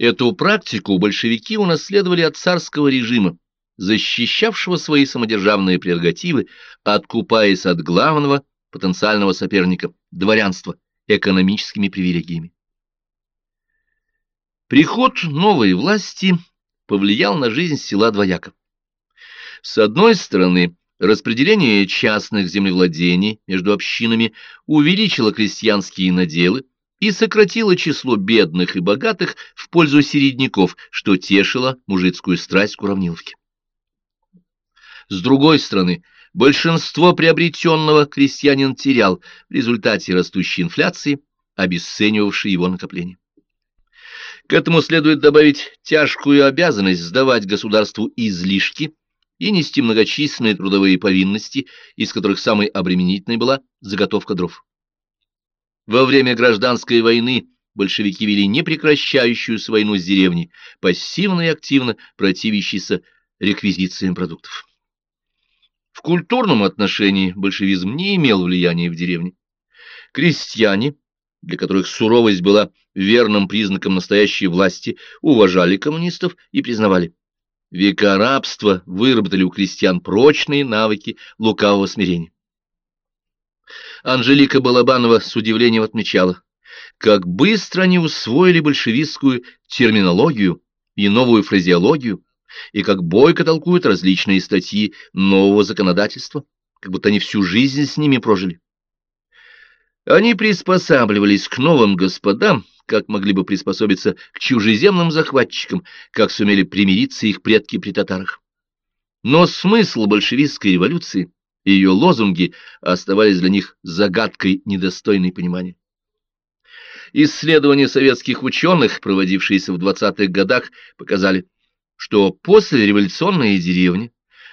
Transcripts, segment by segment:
Эту практику большевики унаследовали от царского режима, защищавшего свои самодержавные прерогативы, откупаясь от главного потенциального соперника – дворянства, экономическими привилегиями. Приход новой власти повлиял на жизнь села двояко. С одной стороны, распределение частных землевладений между общинами увеличило крестьянские наделы и сократило число бедных и богатых в пользу середняков, что тешило мужицкую страсть к уравниловке. С другой стороны, большинство приобретенного крестьянин терял в результате растущей инфляции, обесценивавшей его накопление. К этому следует добавить тяжкую обязанность сдавать государству излишки и нести многочисленные трудовые повинности, из которых самой обременительной была заготовка дров. Во время гражданской войны большевики вели непрекращающуюся войну с деревней, пассивно и активно противящейся реквизициям продуктов. В культурном отношении большевизм не имел влияния в деревне. Крестьяне, для которых суровость была верным признаком настоящей власти, уважали коммунистов и признавали. Века рабства выработали у крестьян прочные навыки лукавого смирения. Анжелика Балабанова с удивлением отмечала, как быстро они усвоили большевистскую терминологию и новую фразеологию, и как бойко толкуют различные статьи нового законодательства, как будто они всю жизнь с ними прожили. Они приспосабливались к новым господам, как могли бы приспособиться к чужеземным захватчикам, как сумели примириться их предки при татарах. Но смысл большевистской революции и ее лозунги оставались для них загадкой, недостойной понимания. Исследования советских ученых, проводившиеся в 20-х годах, показали, что после революционная деревня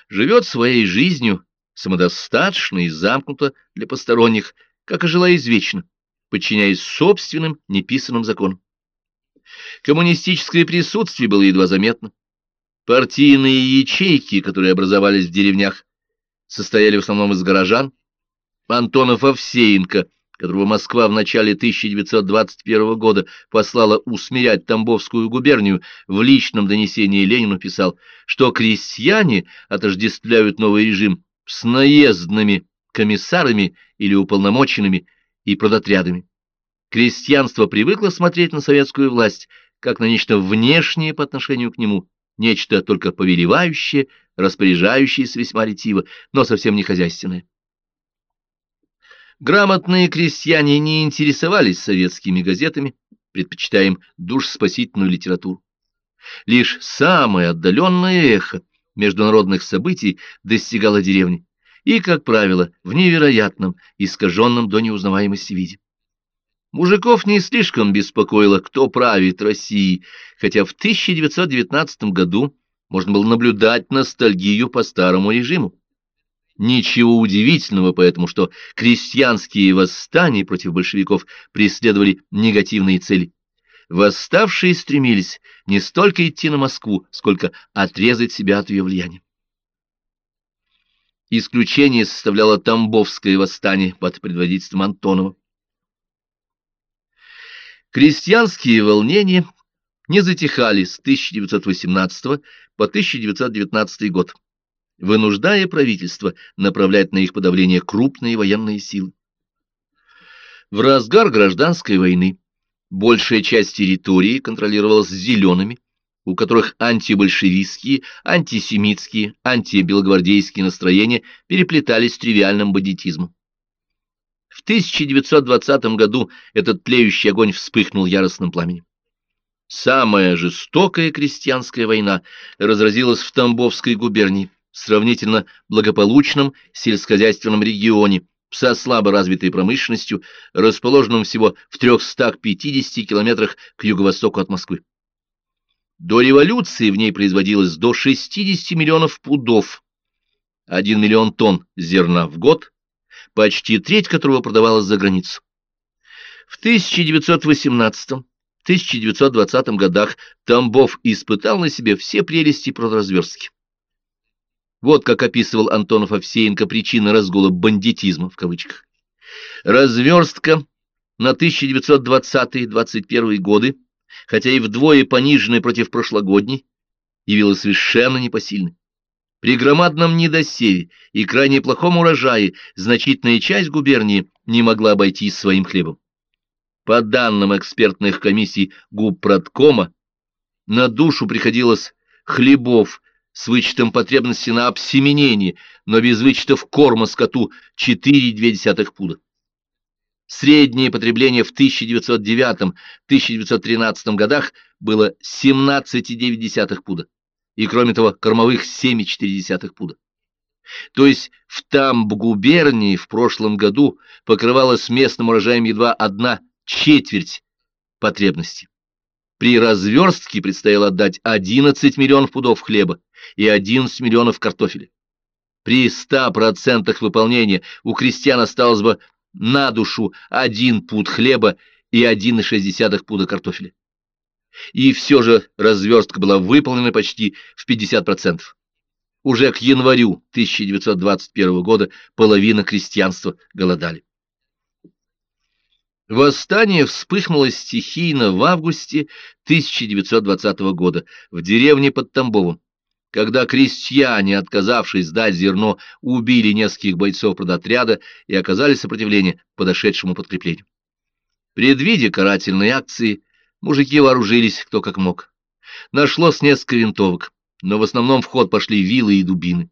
живет своей жизнью самодостаточно и замкнуто для посторонних, как и жила извечно подчиняясь собственным неписанным законам. Коммунистическое присутствие было едва заметно. Партийные ячейки, которые образовались в деревнях, состояли в основном из горожан. Антонов Овсеенко, которого Москва в начале 1921 года послала усмирять Тамбовскую губернию, в личном донесении Ленину писал, что крестьяне отождествляют новый режим с наездными комиссарами или уполномоченными, и продотрядами. Крестьянство привыкло смотреть на советскую власть как на нечто внешнее по отношению к нему, нечто только повелевающее, распоряжающееся весьма ретиво, но совсем не хозяйственное. Грамотные крестьяне не интересовались советскими газетами, предпочитая им душспасительную литературу. Лишь самое отдаленное эхо международных событий достигало деревни и, как правило, в невероятном, искаженном до неузнаваемости виде. Мужиков не слишком беспокоило, кто правит Россией, хотя в 1919 году можно было наблюдать ностальгию по старому режиму. Ничего удивительного поэтому, что крестьянские восстания против большевиков преследовали негативные цели. Восставшие стремились не столько идти на Москву, сколько отрезать себя от ее влияния. Исключение составляло Тамбовское восстание под предводительством Антонова. Крестьянские волнения не затихали с 1918 по 1919 год, вынуждая правительство направлять на их подавление крупные военные силы. В разгар гражданской войны большая часть территории контролировалась зелеными, у которых антибольшевистские, антисемитские, антибелогвардейские настроения переплетались с тривиальным бандитизмом. В 1920 году этот тлеющий огонь вспыхнул яростным пламенем. Самая жестокая крестьянская война разразилась в Тамбовской губернии, сравнительно благополучном сельскохозяйственном регионе, со слабо развитой промышленностью, расположенном всего в 350 километрах к юго-востоку от Москвы. До революции в ней производилось до 60 миллионов пудов, 1 миллион тонн зерна в год, почти треть которого продавалась за границу. В 1918-1920 годах Тамбов испытал на себе все прелести продразверстки. Вот как описывал Антонов Овсеенко причины разгула «бандитизма» в кавычках. Разверстка на 1920-21 годы хотя и вдвое пониженная против прошлогодней, явилась совершенно непосильной. При громадном недосеве и крайне плохом урожае значительная часть губернии не могла обойтись своим хлебом. По данным экспертных комиссий губпродкома, на душу приходилось хлебов с вычетом потребности на обсеменение, но без вычетов корма скоту 4,2 пуда. Среднее потребление в 1909-1913 годах было 17,9 пуда и, кроме того, кормовых 7,4 пуда. То есть в Тамб-губернии в прошлом году покрывалась местным урожаем едва одна четверть потребности. При разверстке предстояло отдать 11 миллионов пудов хлеба и 11 миллионов картофеля. При 100% выполнения у крестьян осталось бы на душу 1 пуд хлеба и 1,6 пуда картофеля и все же разверстка была выполнена почти в 50%. Уже к январю 1921 года половина крестьянства голодали. Восстание вспыхнуло стихийно в августе 1920 года в деревне под Тамбовом, когда крестьяне, отказавшись сдать зерно, убили нескольких бойцов продотряда и оказали сопротивление подошедшему подкреплению. Предвидя карательные акции, Мужики вооружились кто как мог. Нашлось несколько винтовок, но в основном в ход пошли вилы и дубины.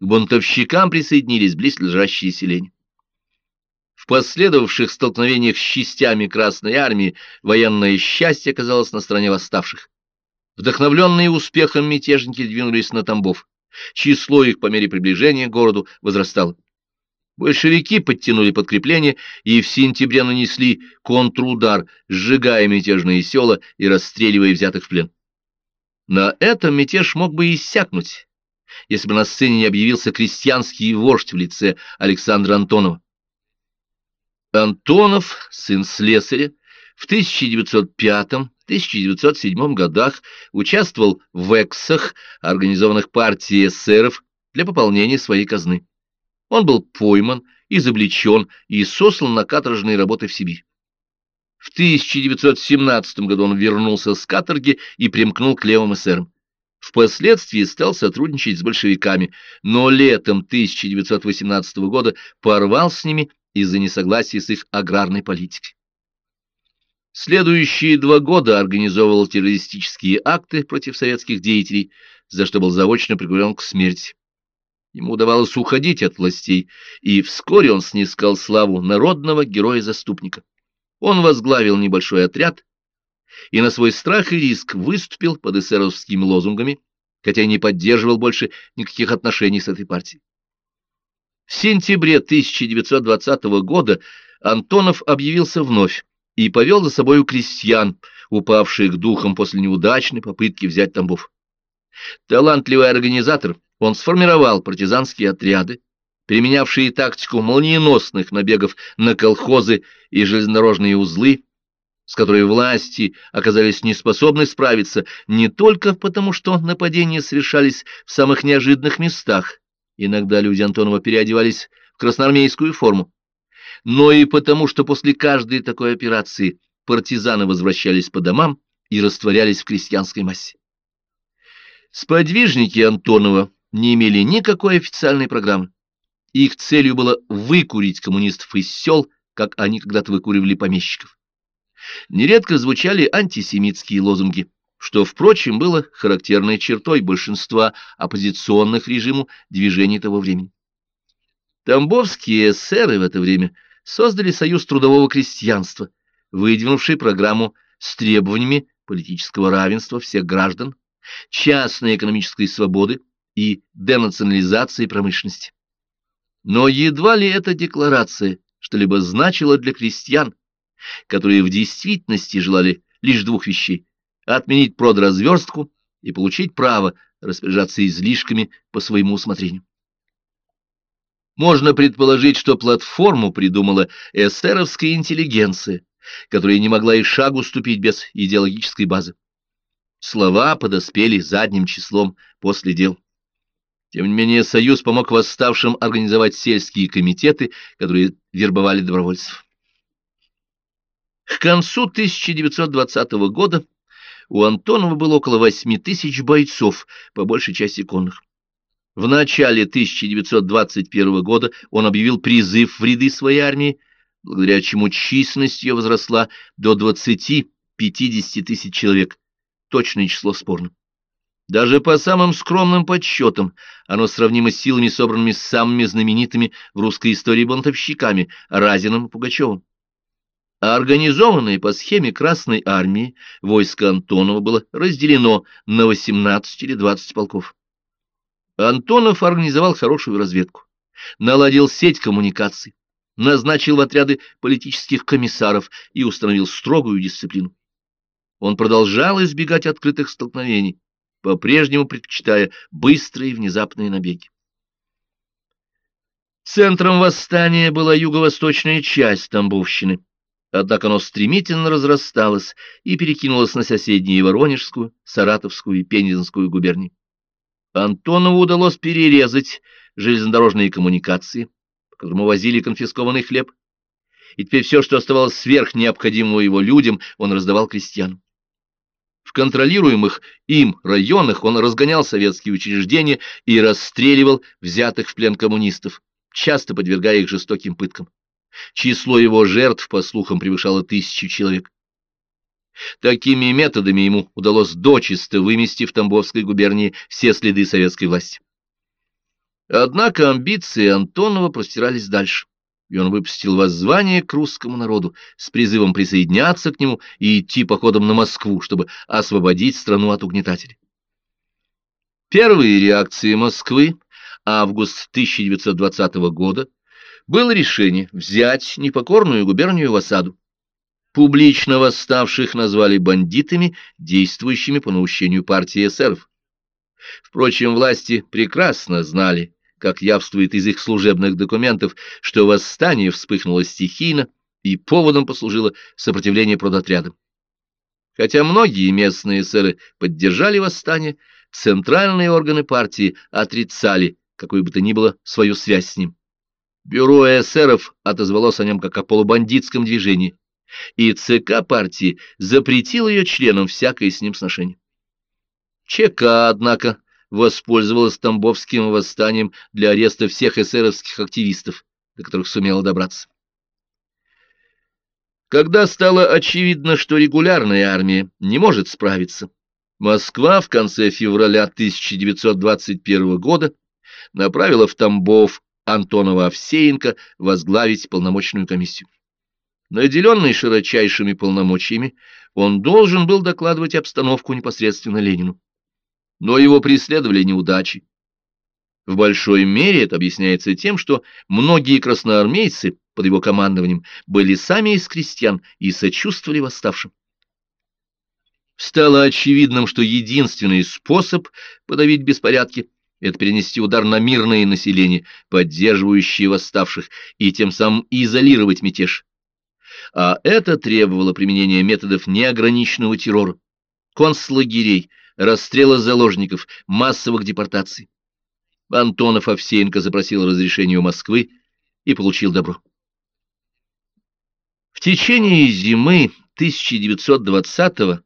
К бунтовщикам присоединились близлежащие селения. Последовавших столкновениях с частями Красной Армии военное счастье оказалось на стороне восставших. Вдохновленные успехом мятежники двинулись на Тамбов. Число их по мере приближения к городу возрастало. Большевики подтянули подкрепление и в сентябре нанесли контрудар, сжигая мятежные села и расстреливая взятых в плен. На этом мятеж мог бы иссякнуть, если бы на сцене не объявился крестьянский вождь в лице Александра Антонова. Антонов, сын слесаря, в 1905-1907 годах участвовал в эксах, организованных партией эсеров для пополнения своей казны. Он был пойман, изобличен и сослан на каторжные работы в Сибирь. В 1917 году он вернулся с каторги и примкнул к левым эсерам. Впоследствии стал сотрудничать с большевиками, но летом 1918 года порвал с ними из-за несогласия с их аграрной политикой. Следующие два года организовывал террористические акты против советских деятелей, за что был заочно приговорен к смерти. Ему удавалось уходить от властей, и вскоре он снискал славу народного героя-заступника. Он возглавил небольшой отряд и на свой страх и риск выступил под эсеровскими лозунгами, хотя не поддерживал больше никаких отношений с этой партией. В сентябре 1920 года Антонов объявился вновь и повел за собою крестьян, упавших духом после неудачной попытки взять Тамбов. Талантливый организатор – он сформировал партизанские отряды, применявшие тактику молниеносных набегов на колхозы и железнодорожные узлы, с которой власти оказались неспособны справиться не только потому, что нападения совершались в самых неожиданных местах, иногда люди Антонова переодевались в красноармейскую форму, но и потому, что после каждой такой операции партизаны возвращались по домам и растворялись в крестьянской массе. Сподвижники Антонова не имели никакой официальной программы. Их целью было выкурить коммунистов из сел, как они когда-то выкуривали помещиков. Нередко звучали антисемитские лозунги, что, впрочем, было характерной чертой большинства оппозиционных режиму движений того времени. Тамбовские эсеры в это время создали Союз трудового крестьянства, выдвинувший программу с требованиями политического равенства всех граждан, частной экономической свободы, и денационализации промышленности. Но едва ли эта декларация что-либо значила для крестьян, которые в действительности желали лишь двух вещей – отменить продразверстку и получить право распоряжаться излишками по своему усмотрению. Можно предположить, что платформу придумала эсеровская интеллигенция, которая не могла и шагу ступить без идеологической базы. Слова подоспели задним числом после дел. Тем не менее, Союз помог восставшим организовать сельские комитеты, которые вербовали добровольцев. К концу 1920 года у Антонова было около 8 тысяч бойцов, по большей части конных. В начале 1921 года он объявил призыв в ряды своей армии, благодаря чему численность ее возросла до 20-50 тысяч человек. Точное число спорно. Даже по самым скромным подсчетам оно сравнимо с силами, собранными самыми знаменитыми в русской истории бунтовщиками Разиным и Пугачевым. А организованное по схеме Красной Армии войско Антонова было разделено на 18 или 20 полков. Антонов организовал хорошую разведку, наладил сеть коммуникаций, назначил в отряды политических комиссаров и установил строгую дисциплину. Он продолжал избегать открытых столкновений, по-прежнему предпочитая быстрые внезапные набеги. Центром восстания была юго-восточная часть Тамбовщины, однако оно стремительно разрасталось и перекинулось на соседние Воронежскую, Саратовскую и Пензенскую губернии. Антонову удалось перерезать железнодорожные коммуникации, по которым возили конфискованный хлеб, и теперь все, что оставалось сверх необходимого его людям, он раздавал крестьянам. В контролируемых им районах он разгонял советские учреждения и расстреливал взятых в плен коммунистов, часто подвергая их жестоким пыткам. Число его жертв, по слухам, превышало тысячу человек. Такими методами ему удалось дочисто вымести в Тамбовской губернии все следы советской власти. Однако амбиции Антонова простирались дальше, и он выпустил воззвание к русскому народу с призывом присоединяться к нему и идти походом на Москву, чтобы освободить страну от угнетателей. Первые реакции Москвы, август 1920 года, было решение взять непокорную губернию в осаду. Публично восставших назвали бандитами, действующими по наущению партии эсеров. Впрочем, власти прекрасно знали, как явствует из их служебных документов, что восстание вспыхнуло стихийно и поводом послужило сопротивление продотрядам. Хотя многие местные эсеры поддержали восстание, центральные органы партии отрицали какой бы то ни было свою связь с ним. Бюро эсеров отозвалось о нем как о полубандитском движении, и ЦК партии запретил ее членам всякое с ним сношение. ЧК, однако, воспользовалась Тамбовским восстанием для ареста всех эсеровских активистов, до которых сумела добраться. Когда стало очевидно, что регулярная армия не может справиться, Москва в конце февраля 1921 года направила в Тамбов Антонова Овсеенко возглавить полномочную комиссию. Наделенный широчайшими полномочиями, он должен был докладывать обстановку непосредственно Ленину. Но его преследовали неудачи. В большой мере это объясняется тем, что многие красноармейцы под его командованием были сами из крестьян и сочувствовали восставшим. Стало очевидным, что единственный способ подавить беспорядки – это перенести удар на мирное население, поддерживающее восставших, и тем самым изолировать мятеж а это требовало применения методов неограниченного террора, концлагерей, расстрела заложников, массовых депортаций. Антонов Овсеенко запросил разрешение у Москвы и получил добро. В течение зимы 1920-21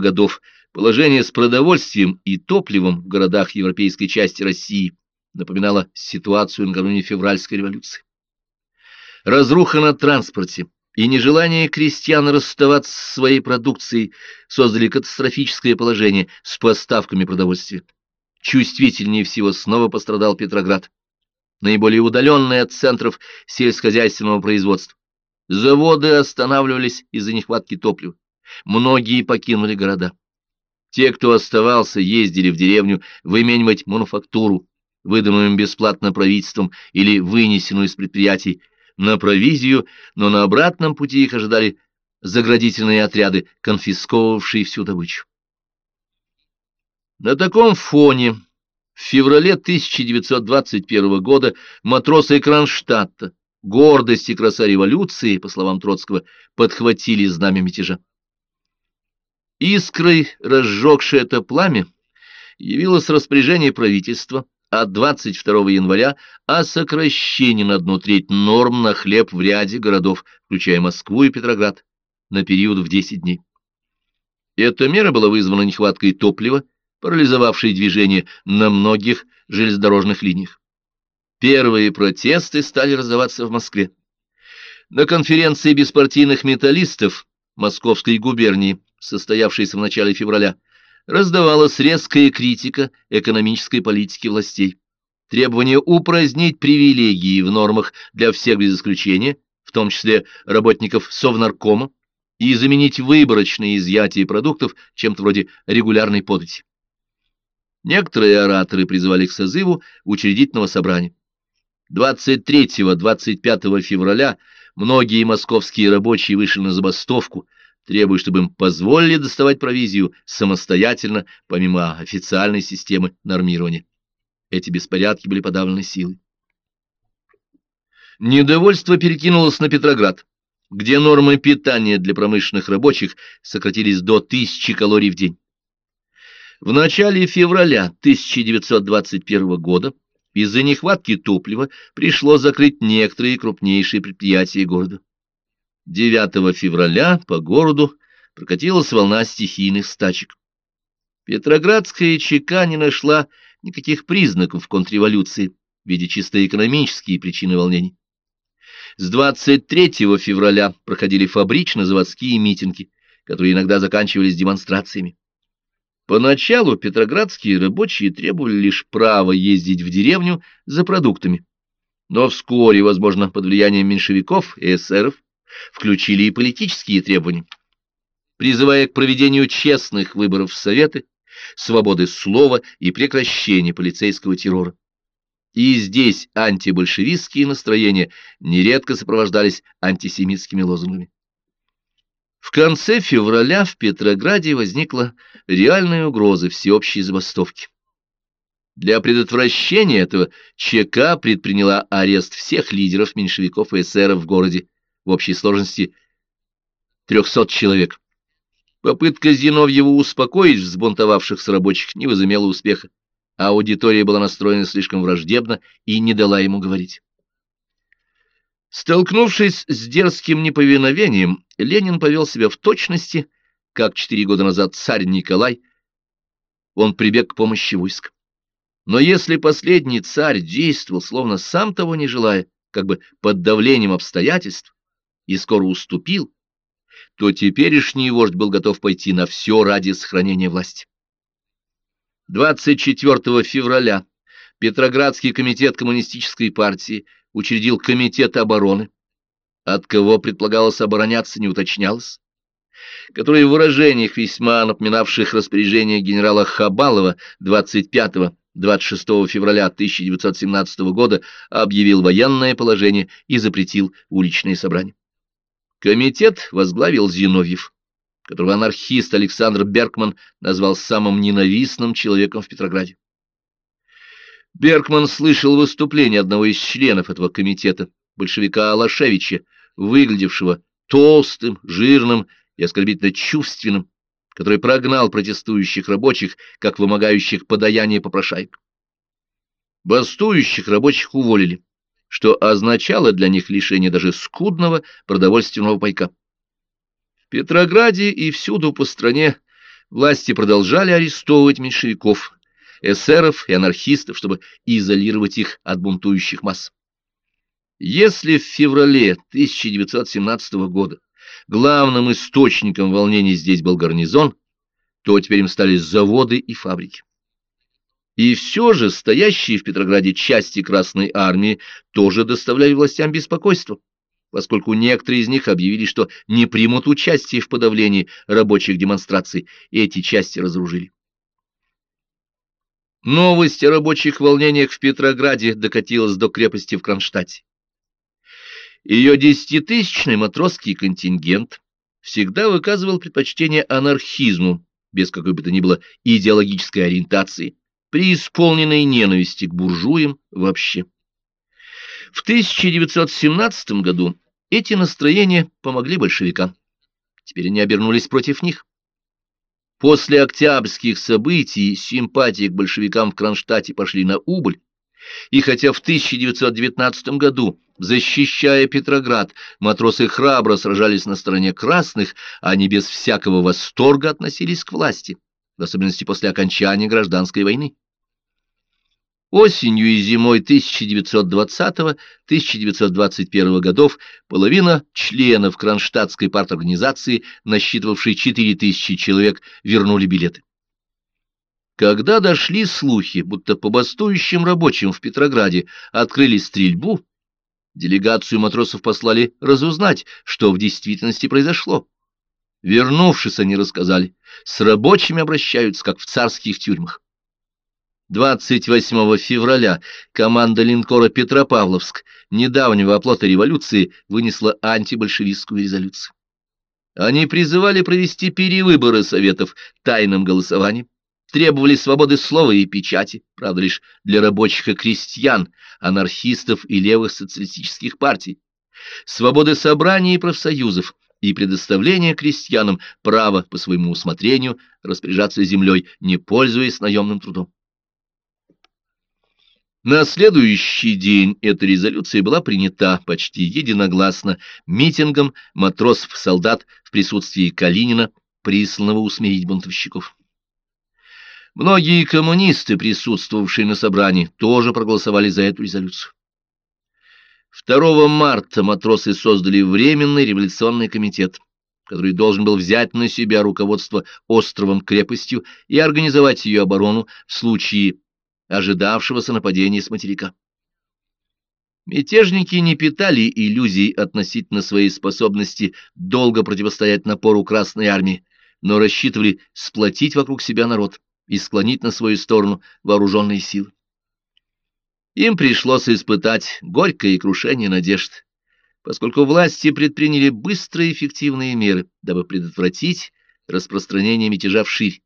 годов положение с продовольствием и топливом в городах европейской части России напоминало ситуацию накануне февральской революции. Разруха на транспорте и нежелание крестьян расставаться со своей продукцией создали катастрофическое положение с поставками продовольствия. Чувствительнее всего снова пострадал Петроград, наиболее удаленный от центров сельскохозяйственного производства. Заводы останавливались из-за нехватки топлива. Многие покинули города. Те, кто оставался, ездили в деревню выменивать мануфактуру, выданную им бесплатно правительством или вынесенную из предприятий, на провизию, но на обратном пути их ожидали заградительные отряды, конфисковавшие всю добычу. На таком фоне в феврале 1921 года матросы Кронштадта, гордость и краса революции, по словам Троцкого, подхватили знамя мятежа. Искрой, разжегшее это пламя, явилось распоряжение правительства от 22 января о сокращении на одну треть норм на хлеб в ряде городов, включая Москву и Петроград, на период в 10 дней. Эта мера была вызвана нехваткой топлива, парализовавшей движение на многих железнодорожных линиях. Первые протесты стали раздаваться в Москве. На конференции беспартийных металлистов Московской губернии, состоявшейся в начале февраля, раздавалась резкая критика экономической политики властей. Требование упразднить привилегии в нормах для всех без исключения, в том числе работников Совнаркома, и заменить выборочные изъятия продуктов чем-то вроде регулярной подати. Некоторые ораторы призвали к созыву учредительного собрания. 23-25 февраля многие московские рабочие вышли на забастовку, требуя, чтобы им позволили доставать провизию самостоятельно, помимо официальной системы нормирования. Эти беспорядки были подавлены силой. Недовольство перекинулось на Петроград, где нормы питания для промышленных рабочих сократились до 1000 калорий в день. В начале февраля 1921 года из-за нехватки топлива пришлось закрыть некоторые крупнейшие предприятия города. 9 февраля по городу прокатилась волна стихийных стачек. Петроградская ЧК не нашла никаких признаков контрреволюции в виде чисто экономические причины волнений. С 23 февраля проходили фабрично-заводские митинги, которые иногда заканчивались демонстрациями. Поначалу петроградские рабочие требовали лишь права ездить в деревню за продуктами. Но вскоре, возможно, под влиянием меньшевиков и эсеров, включили и политические требования, призывая к проведению честных выборов в Советы, свободы слова и прекращения полицейского террора. И здесь антибольшевистские настроения нередко сопровождались антисемитскими лозунгами. В конце февраля в Петрограде возникла реальная угроза всеобщей забастовки. Для предотвращения этого ЧК предприняла арест всех лидеров меньшевиков и эсеров в городе в общей сложности 300 человек. Попытка Зиновьева успокоить взбунтовавшихся рабочих не возымела успеха, а аудитория была настроена слишком враждебно и не дала ему говорить. Столкнувшись с дерзким неповиновением, Ленин повел себя в точности, как четыре года назад царь Николай, он прибег к помощи войск. Но если последний царь действовал, словно сам того не желая, как бы под давлением обстоятельств, и скоро уступил, то теперешний вождь был готов пойти на все ради сохранения власти. 24 февраля Петроградский комитет коммунистической партии учредил комитет обороны, от кого предполагалось обороняться, не уточнялось, который в выражениях весьма напоминавших распоряжение генерала Хабалова 25-26 февраля 1917 года объявил военное положение и запретил уличные собрания. Комитет возглавил Зиновьев, которого анархист Александр Беркман назвал самым ненавистным человеком в Петрограде. Беркман слышал выступление одного из членов этого комитета, большевика Алашевича, выглядевшего толстым, жирным и оскорбительно чувственным, который прогнал протестующих рабочих, как вымогающих подаяние попрошайк. Бастующих рабочих уволили, что означало для них лишение даже скудного продовольственного пайка. В Петрограде и всюду по стране власти продолжали арестовывать меньшевиков, эсеров и анархистов, чтобы изолировать их от бунтующих масс. Если в феврале 1917 года главным источником волнений здесь был гарнизон, то теперь им стали заводы и фабрики. И все же стоящие в Петрограде части Красной Армии тоже доставляли властям беспокойство, поскольку некоторые из них объявили, что не примут участие в подавлении рабочих демонстраций, и эти части разоружили. Новость о рабочих волнениях в Петрограде докатилась до крепости в Кронштадте. Ее десятитысячный матросский контингент всегда выказывал предпочтение анархизму, без какой бы то ни было идеологической ориентации, при исполненной ненависти к буржуям вообще. В 1917 году эти настроения помогли большевикам. Теперь они обернулись против них. После октябрьских событий симпатии к большевикам в Кронштадте пошли на убыль, и хотя в 1919 году, защищая Петроград, матросы храбро сражались на стороне красных, они без всякого восторга относились к власти, в особенности после окончания гражданской войны. Осенью и зимой 1920-1921 годов половина членов Кронштадтской парторганизации, насчитывавшей 4000 человек, вернули билеты. Когда дошли слухи, будто по бастующим рабочим в Петрограде открыли стрельбу, делегацию матросов послали разузнать, что в действительности произошло. Вернувшись, они рассказали, с рабочими обращаются, как в царских тюрьмах. 28 февраля команда линкора «Петропавловск», недавнего оплота революции, вынесла антибольшевистскую резолюцию. Они призывали провести перевыборы Советов тайным голосованием, требовали свободы слова и печати, правда, лишь для рабочих и крестьян, анархистов и левых социалистических партий, свободы собраний и профсоюзов, и предоставления крестьянам права по своему усмотрению распоряжаться землей, не пользуясь наемным трудом. На следующий день эта резолюция была принята почти единогласно митингом матросов-солдат в присутствии Калинина, присланного усмирить бунтовщиков. Многие коммунисты, присутствовавшие на собрании, тоже проголосовали за эту резолюцию. 2 марта матросы создали Временный революционный комитет, который должен был взять на себя руководство островом-крепостью и организовать ее оборону в случае ожидавшегося нападения с материка. Мятежники не питали иллюзий относительно своей способности долго противостоять напору Красной Армии, но рассчитывали сплотить вокруг себя народ и склонить на свою сторону вооруженные силы. Им пришлось испытать горькое крушение надежд, поскольку власти предприняли быстрые эффективные меры, дабы предотвратить распространение мятежа вширь.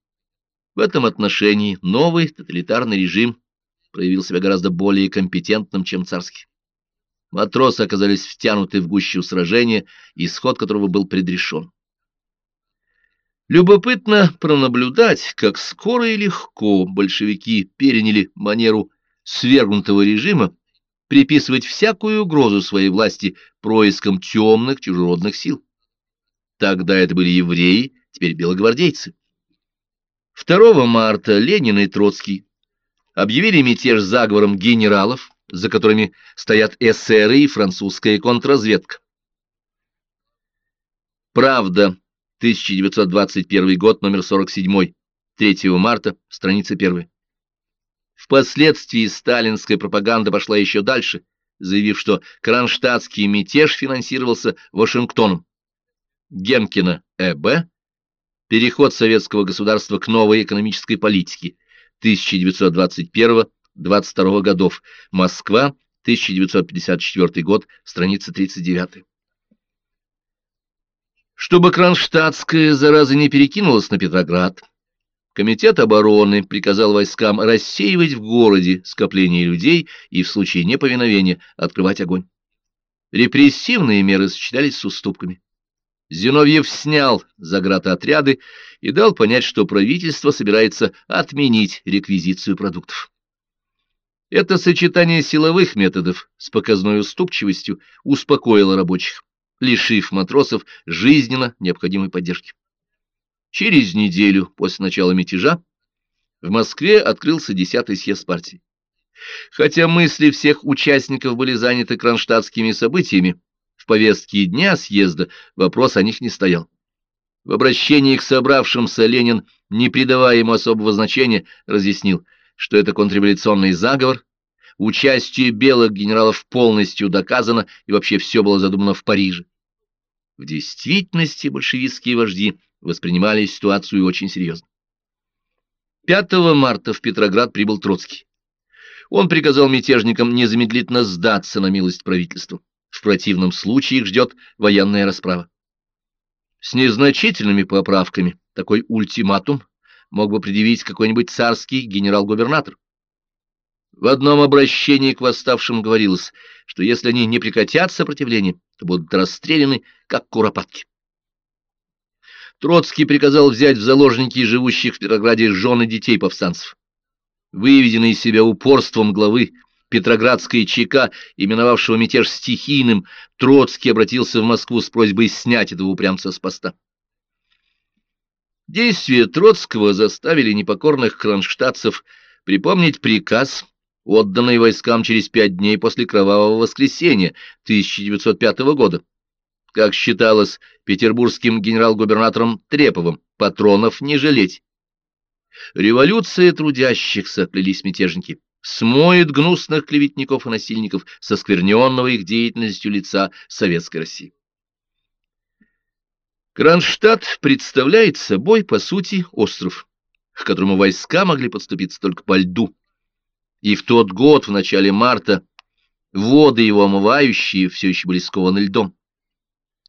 В этом отношении новый тоталитарный режим проявил себя гораздо более компетентным, чем царский. Матросы оказались втянуты в гущу сражения, исход которого был предрешен. Любопытно пронаблюдать, как скоро и легко большевики переняли манеру свергнутого режима приписывать всякую угрозу своей власти проискам темных чужеродных сил. Тогда это были евреи, теперь белогвардейцы. 2 марта Ленин и Троцкий объявили мятеж заговором генералов, за которыми стоят эсеры и французская контрразведка. Правда, 1921 год, номер 47, 3 марта, страница 1. Впоследствии сталинская пропаганда пошла еще дальше, заявив, что кронштадтский мятеж финансировался Вашингтоном. Генкина Э.Б. Переход советского государства к новой экономической политике 1921-22 годов. Москва, 1954 год, страница 39. Чтобы кронштадтская зараза не перекинулась на Петроград, Комитет обороны приказал войскам рассеивать в городе скопление людей и в случае неповиновения открывать огонь. Репрессивные меры сочетались с уступками. Зиновьев снял заградотряды и дал понять, что правительство собирается отменить реквизицию продуктов. Это сочетание силовых методов с показной уступчивостью успокоило рабочих, лишив матросов жизненно необходимой поддержки. Через неделю после начала мятежа в Москве открылся 10-й съезд партии. Хотя мысли всех участников были заняты кронштадтскими событиями, в повестке дня съезда вопрос о них не стоял. В обращении к собравшимся Ленин, не придавая ему особого значения, разъяснил, что это контрреволюционный заговор, участие белых генералов полностью доказано и вообще все было задумано в Париже. В действительности большевистские вожди воспринимали ситуацию очень серьезно. 5 марта в Петроград прибыл Троцкий. Он приказал мятежникам незамедлительно сдаться на милость правительству. В противном случае их ждет военная расправа. С незначительными поправками такой ультиматум мог бы предъявить какой-нибудь царский генерал-губернатор. В одном обращении к восставшим говорилось, что если они не прекратят сопротивление, то будут расстреляны, как куропатки. Троцкий приказал взять в заложники живущих в Петрограде жен и детей повстанцев. Выведенный из себя упорством главы Петроградской ЧК, именовавшего мятеж стихийным, Троцкий обратился в Москву с просьбой снять этого упрямца с поста. Действия Троцкого заставили непокорных кронштадтцев припомнить приказ, отданный войскам через пять дней после Кровавого воскресенья 1905 года. Как считалось петербургским генерал-губернатором Треповым, патронов не жалеть. Революция трудящихся, плелись мятежники, смоет гнусных клеветников и насильников со скверненного их деятельностью лица Советской России. Кронштадт представляет собой, по сути, остров, к которому войска могли подступиться только по льду. И в тот год, в начале марта, воды его омывающие все еще были скованы льдом.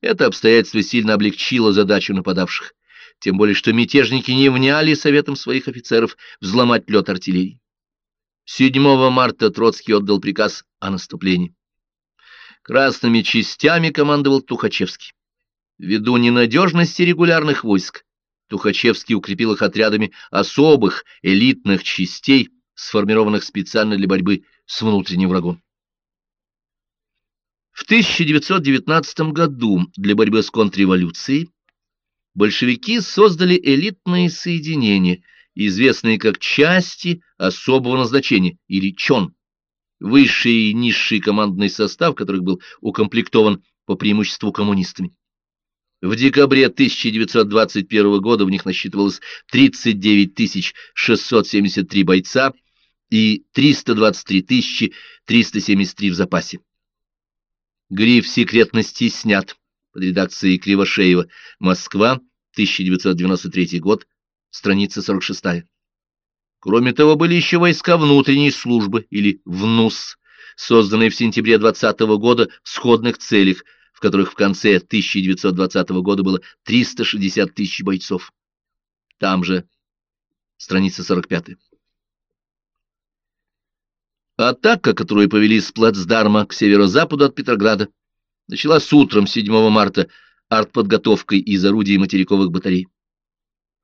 Это обстоятельство сильно облегчило задачу нападавших, тем более что мятежники не вняли советом своих офицеров взломать лед артиллерии. 7 марта Троцкий отдал приказ о наступлении. Красными частями командовал Тухачевский. Ввиду ненадежности регулярных войск, Тухачевский укрепил их отрядами особых элитных частей, сформированных специально для борьбы с внутренним врагом. В 1919 году для борьбы с контрреволюцией большевики создали элитные соединения, известные как части особого назначения, или ЧОН, высший и низший командный состав которых был укомплектован по преимуществу коммунистами. В декабре 1921 года в них насчитывалось 39 673 бойца и 323 373 в запасе. Гриф секретности снят под редакцией Кривошеева. Москва, 1993 год, страница 46. Кроме того, были еще войска внутренней службы, или ВНУС, созданные в сентябре 20 года в сходных целях, в которых в конце 1920 года было 360 тысяч бойцов. Там же страница 45. Атака, которую повели с плацдарма к северо-западу от Петрограда, началась утром 7 марта артподготовкой из орудий материковых батарей.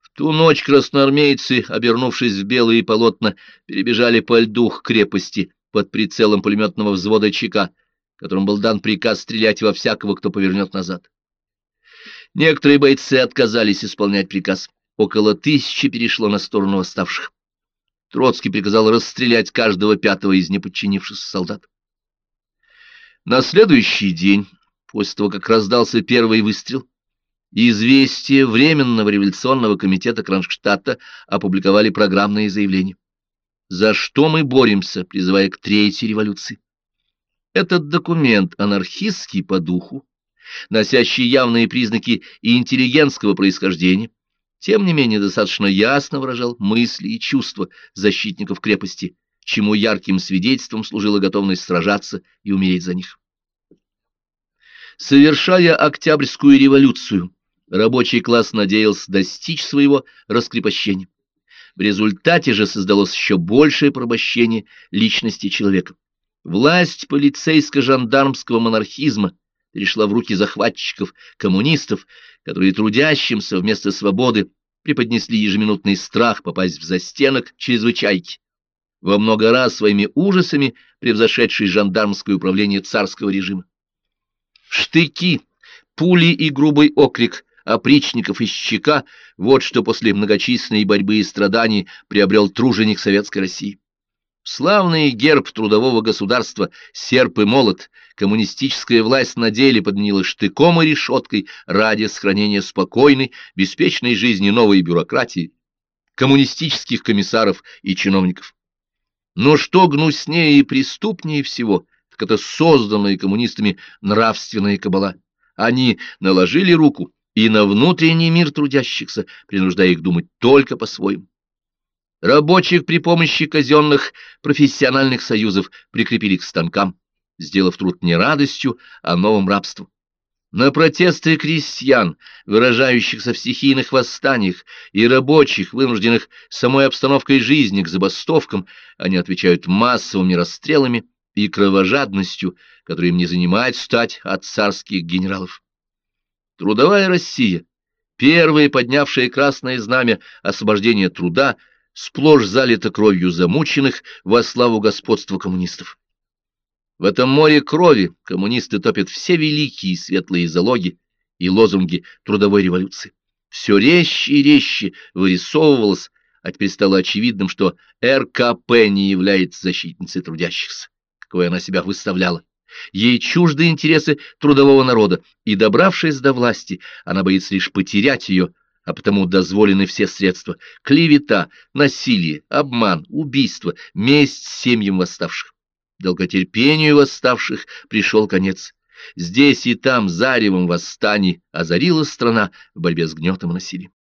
В ту ночь красноармейцы, обернувшись в белые полотна, перебежали по льду к крепости под прицелом пулеметного взвода ЧК, которым был дан приказ стрелять во всякого, кто повернет назад. Некоторые бойцы отказались исполнять приказ. Около тысячи перешло на сторону оставших. Троцкий приказал расстрелять каждого пятого из неподчинившихся солдат. На следующий день, после того, как раздался первый выстрел, известия Временного революционного комитета Кронштадта опубликовали программные заявления. «За что мы боремся, призывая к третьей революции?» Этот документ анархистский по духу, носящий явные признаки интеллигентского происхождения, тем не менее достаточно ясно выражал мысли и чувства защитников крепости, чему ярким свидетельством служила готовность сражаться и умереть за них. Совершая Октябрьскую революцию, рабочий класс надеялся достичь своего раскрепощения. В результате же создалось еще большее порабощение личности человека. Власть полицейско-жандармского монархизма перешла в руки захватчиков, коммунистов, которые трудящимся вместо свободы преподнесли ежеминутный страх попасть в застенок чрезвычайки, во много раз своими ужасами превзошедший жандармское управление царского режима. Штыки, пули и грубый окрик опричников из ЧК — вот что после многочисленной борьбы и страданий приобрел труженик Советской России. Славный герб трудового государства, серп и молот, коммунистическая власть на деле подменила штыком и решеткой ради сохранения спокойной, беспечной жизни новой бюрократии, коммунистических комиссаров и чиновников. Но что гнуснее и преступнее всего, так это созданная коммунистами нравственная кабала. Они наложили руку и на внутренний мир трудящихся, принуждая их думать только по-своему. Рабочих при помощи казенных профессиональных союзов прикрепили к станкам, сделав труд не радостью, а новым рабством. На протесты крестьян, выражающихся в стихийных восстаниях, и рабочих, вынужденных самой обстановкой жизни к забастовкам, они отвечают массовыми расстрелами и кровожадностью, которой им не занимает стать от царских генералов. Трудовая Россия первое поднявшее красное знамя освобождения труда, сплошь залито кровью замученных во славу господства коммунистов. В этом море крови коммунисты топят все великие светлые залоги и лозунги трудовой революции. Все резче и резче вырисовывалось, а теперь стало очевидным, что РКП не является защитницей трудящихся, какой она себя выставляла. Ей чужды интересы трудового народа, и, добравшись до власти, она боится лишь потерять ее, а потому дозволены все средства — клевета, насилие, обман, убийство, месть семьям восставших. Долготерпению восставших пришел конец. Здесь и там заревом восстаний озарилась страна в борьбе с гнетом и насилием.